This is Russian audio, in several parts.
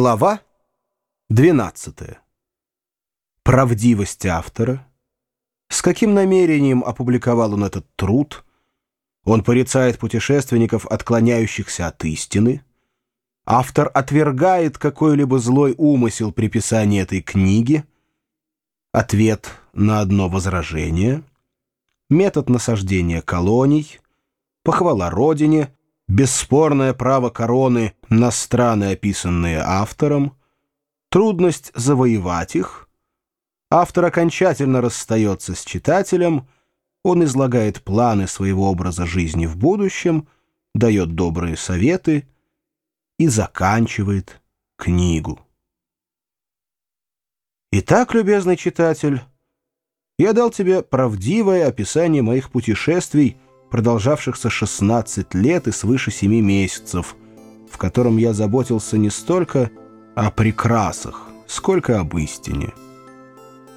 Глава 12. Правдивость автора. С каким намерением опубликовал он этот труд? Он порицает путешественников, отклоняющихся от истины. Автор отвергает какой-либо злой умысел при писании этой книги. Ответ на одно возражение. Метод насаждения колоний. Похвала Родине бесспорное право короны на страны, описанные автором, трудность завоевать их, автор окончательно расстается с читателем, он излагает планы своего образа жизни в будущем, дает добрые советы и заканчивает книгу. Итак, любезный читатель, я дал тебе правдивое описание моих путешествий — продолжавшихся 16 лет и свыше 7 месяцев, в котором я заботился не столько о прекрасах, сколько об истине.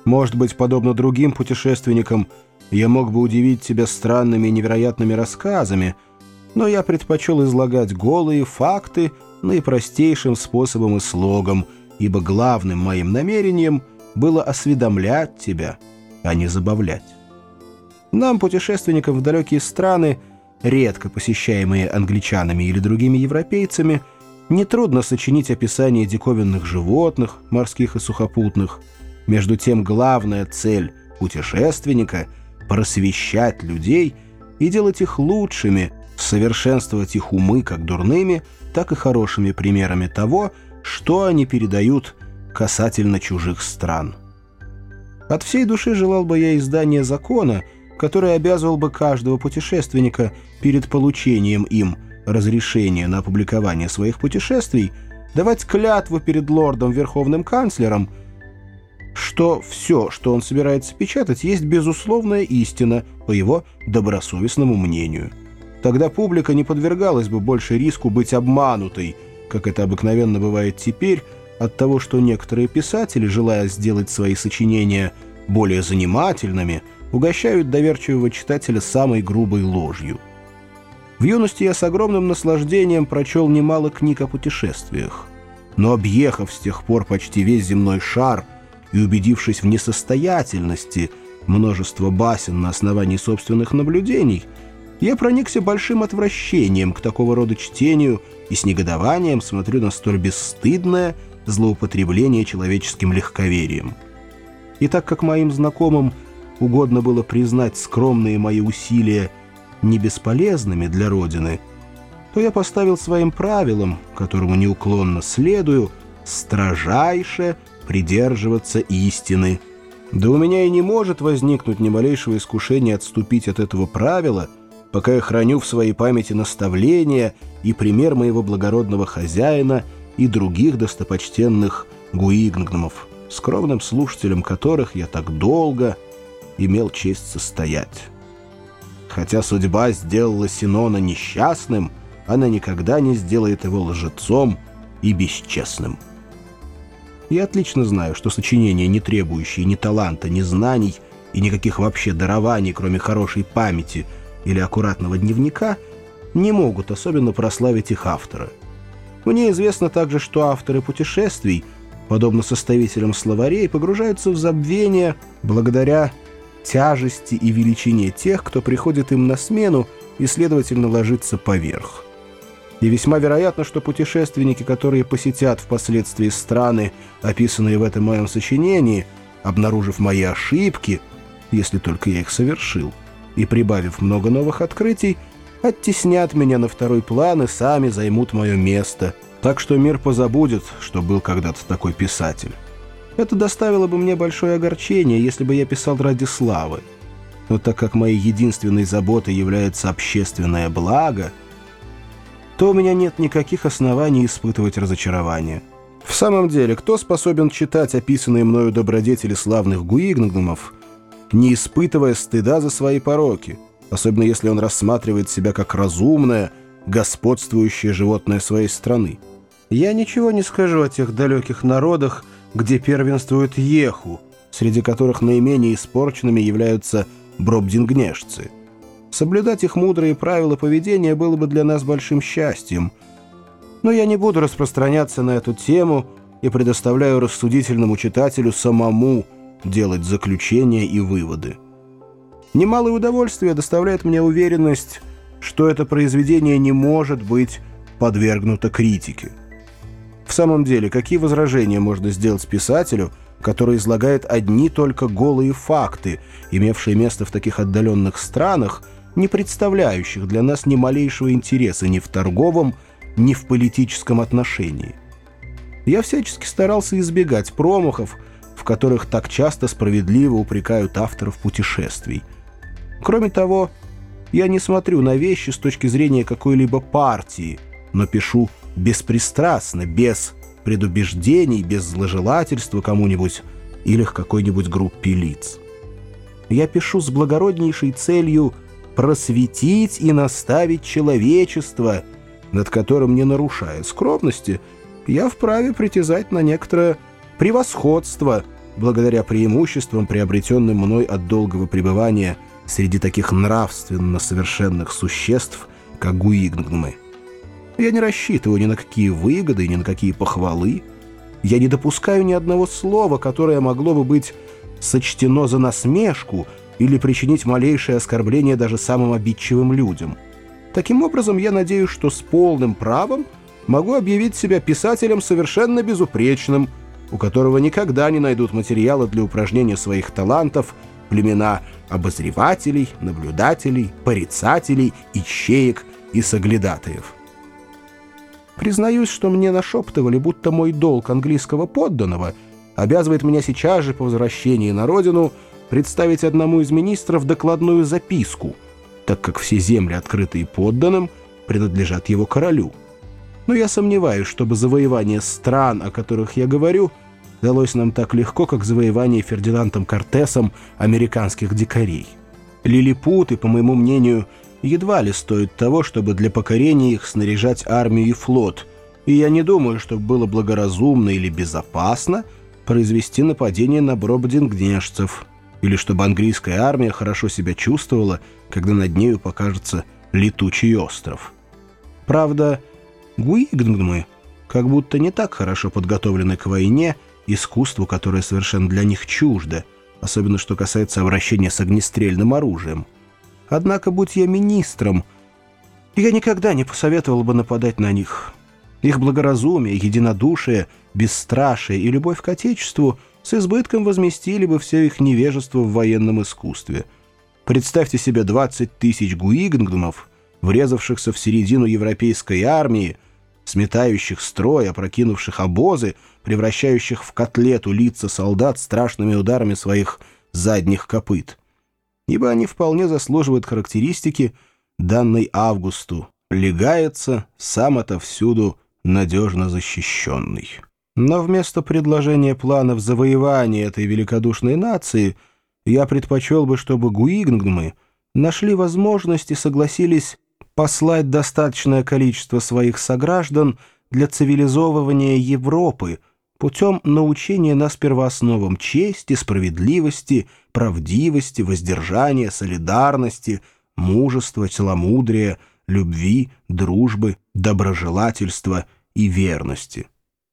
Может быть, подобно другим путешественникам, я мог бы удивить тебя странными и невероятными рассказами, но я предпочел излагать голые факты наипростейшим способом и слогом, ибо главным моим намерением было осведомлять тебя, а не забавлять. Нам, путешественникам в далекие страны, редко посещаемые англичанами или другими европейцами, нетрудно сочинить описание диковинных животных, морских и сухопутных. Между тем, главная цель путешественника — просвещать людей и делать их лучшими, совершенствовать их умы как дурными, так и хорошими примерами того, что они передают касательно чужих стран. От всей души желал бы я издания закона — который обязывал бы каждого путешественника перед получением им разрешения на опубликование своих путешествий давать клятву перед лордом Верховным канцлером, что все, что он собирается печатать, есть безусловная истина, по его добросовестному мнению. Тогда публика не подвергалась бы больше риску быть обманутой, как это обыкновенно бывает теперь, от того, что некоторые писатели, желая сделать свои сочинения более занимательными, угощают доверчивого читателя самой грубой ложью. В юности я с огромным наслаждением прочел немало книг о путешествиях. Но объехав с тех пор почти весь земной шар и убедившись в несостоятельности множества басен на основании собственных наблюдений, я проникся большим отвращением к такого рода чтению и с негодованием смотрю на столь бесстыдное злоупотребление человеческим легковерием. И так как моим знакомым угодно было признать скромные мои усилия не бесполезными для Родины, то я поставил своим правилам, которому неуклонно следую, строжайше придерживаться истины. Да у меня и не может возникнуть ни малейшего искушения отступить от этого правила, пока я храню в своей памяти наставления и пример моего благородного хозяина и других достопочтенных гуигнгномов, скромным слушателем которых я так долго имел честь состоять. Хотя судьба сделала Синона несчастным, она никогда не сделает его лжецом и бесчестным. Я отлично знаю, что сочинения, не требующие ни таланта, ни знаний и никаких вообще дарований, кроме хорошей памяти или аккуратного дневника, не могут особенно прославить их автора. Мне известно также, что авторы путешествий, подобно составителям словарей, погружаются в забвение благодаря тяжести и величине тех, кто приходит им на смену и, следовательно, ложится поверх. И весьма вероятно, что путешественники, которые посетят впоследствии страны, описанные в этом моем сочинении, обнаружив мои ошибки, если только я их совершил, и прибавив много новых открытий, оттеснят меня на второй план и сами займут мое место, так что мир позабудет, что был когда-то такой писатель. Это доставило бы мне большое огорчение, если бы я писал ради славы. Но так как моей единственной заботой является общественное благо, то у меня нет никаких оснований испытывать разочарование. В самом деле, кто способен читать описанные мною добродетели славных гуигнгномов, не испытывая стыда за свои пороки, особенно если он рассматривает себя как разумное, господствующее животное своей страны? Я ничего не скажу о тех далеких народах, где первенствуют еху, среди которых наименее испорченными являются бробдингнешцы. Соблюдать их мудрые правила поведения было бы для нас большим счастьем. Но я не буду распространяться на эту тему и предоставляю рассудительному читателю самому делать заключения и выводы. Немалое удовольствие доставляет мне уверенность, что это произведение не может быть подвергнуто критике. В самом деле, какие возражения можно сделать писателю, который излагает одни только голые факты, имевшие место в таких отдаленных странах, не представляющих для нас ни малейшего интереса ни в торговом, ни в политическом отношении. Я всячески старался избегать промахов, в которых так часто справедливо упрекают авторов путешествий. Кроме того, я не смотрю на вещи с точки зрения какой-либо партии, но пишу беспристрастно, без предубеждений, без зложелательства кому-нибудь или к какой-нибудь группе лиц. Я пишу с благороднейшей целью просветить и наставить человечество, над которым, не нарушая скромности, я вправе притязать на некоторое превосходство благодаря преимуществам, приобретенным мной от долгого пребывания среди таких нравственно совершенных существ, как гуигнгмы. Я не рассчитываю ни на какие выгоды, ни на какие похвалы. Я не допускаю ни одного слова, которое могло бы быть сочтено за насмешку или причинить малейшее оскорбление даже самым обидчивым людям. Таким образом, я надеюсь, что с полным правом могу объявить себя писателем совершенно безупречным, у которого никогда не найдут материала для упражнения своих талантов племена обозревателей, наблюдателей, порицателей, ищеек и соглядатаев. Признаюсь, что мне нашептывали, будто мой долг английского подданного обязывает меня сейчас же по возвращении на родину представить одному из министров докладную записку, так как все земли, открытые подданным, принадлежат его королю. Но я сомневаюсь, чтобы завоевание стран, о которых я говорю, далось нам так легко, как завоевание Фердинандом Кортесом американских дикарей. Лилипуты, по моему мнению, едва ли стоят того, чтобы для покорения их снаряжать армию и флот, и я не думаю, чтобы было благоразумно или безопасно произвести нападение на бробдингнежцев, или чтобы английская армия хорошо себя чувствовала, когда над нею покажется летучий остров. Правда, гуигнгмы как будто не так хорошо подготовлены к войне, искусству, которое совершенно для них чуждо, особенно что касается обращения с огнестрельным оружием. Однако, будь я министром, я никогда не посоветовал бы нападать на них. Их благоразумие, единодушие, бесстрашие и любовь к Отечеству с избытком возместили бы все их невежество в военном искусстве. Представьте себе 20 тысяч гуигнгдумов, врезавшихся в середину европейской армии, сметающих строй, опрокинувших обозы, превращающих в котлету лица солдат страшными ударами своих задних копыт. Ибо они вполне заслуживают характеристики, данной Августу, легается сам отовсюду надежно защищенный. Но вместо предложения планов завоевания этой великодушной нации я предпочел бы, чтобы гуигнгмы нашли возможность и согласились послать достаточное количество своих сограждан для цивилизовывания Европы путем научения нас первоосновам чести, справедливости, правдивости, воздержания, солидарности, мужества, целомудрия, любви, дружбы, доброжелательства и верности.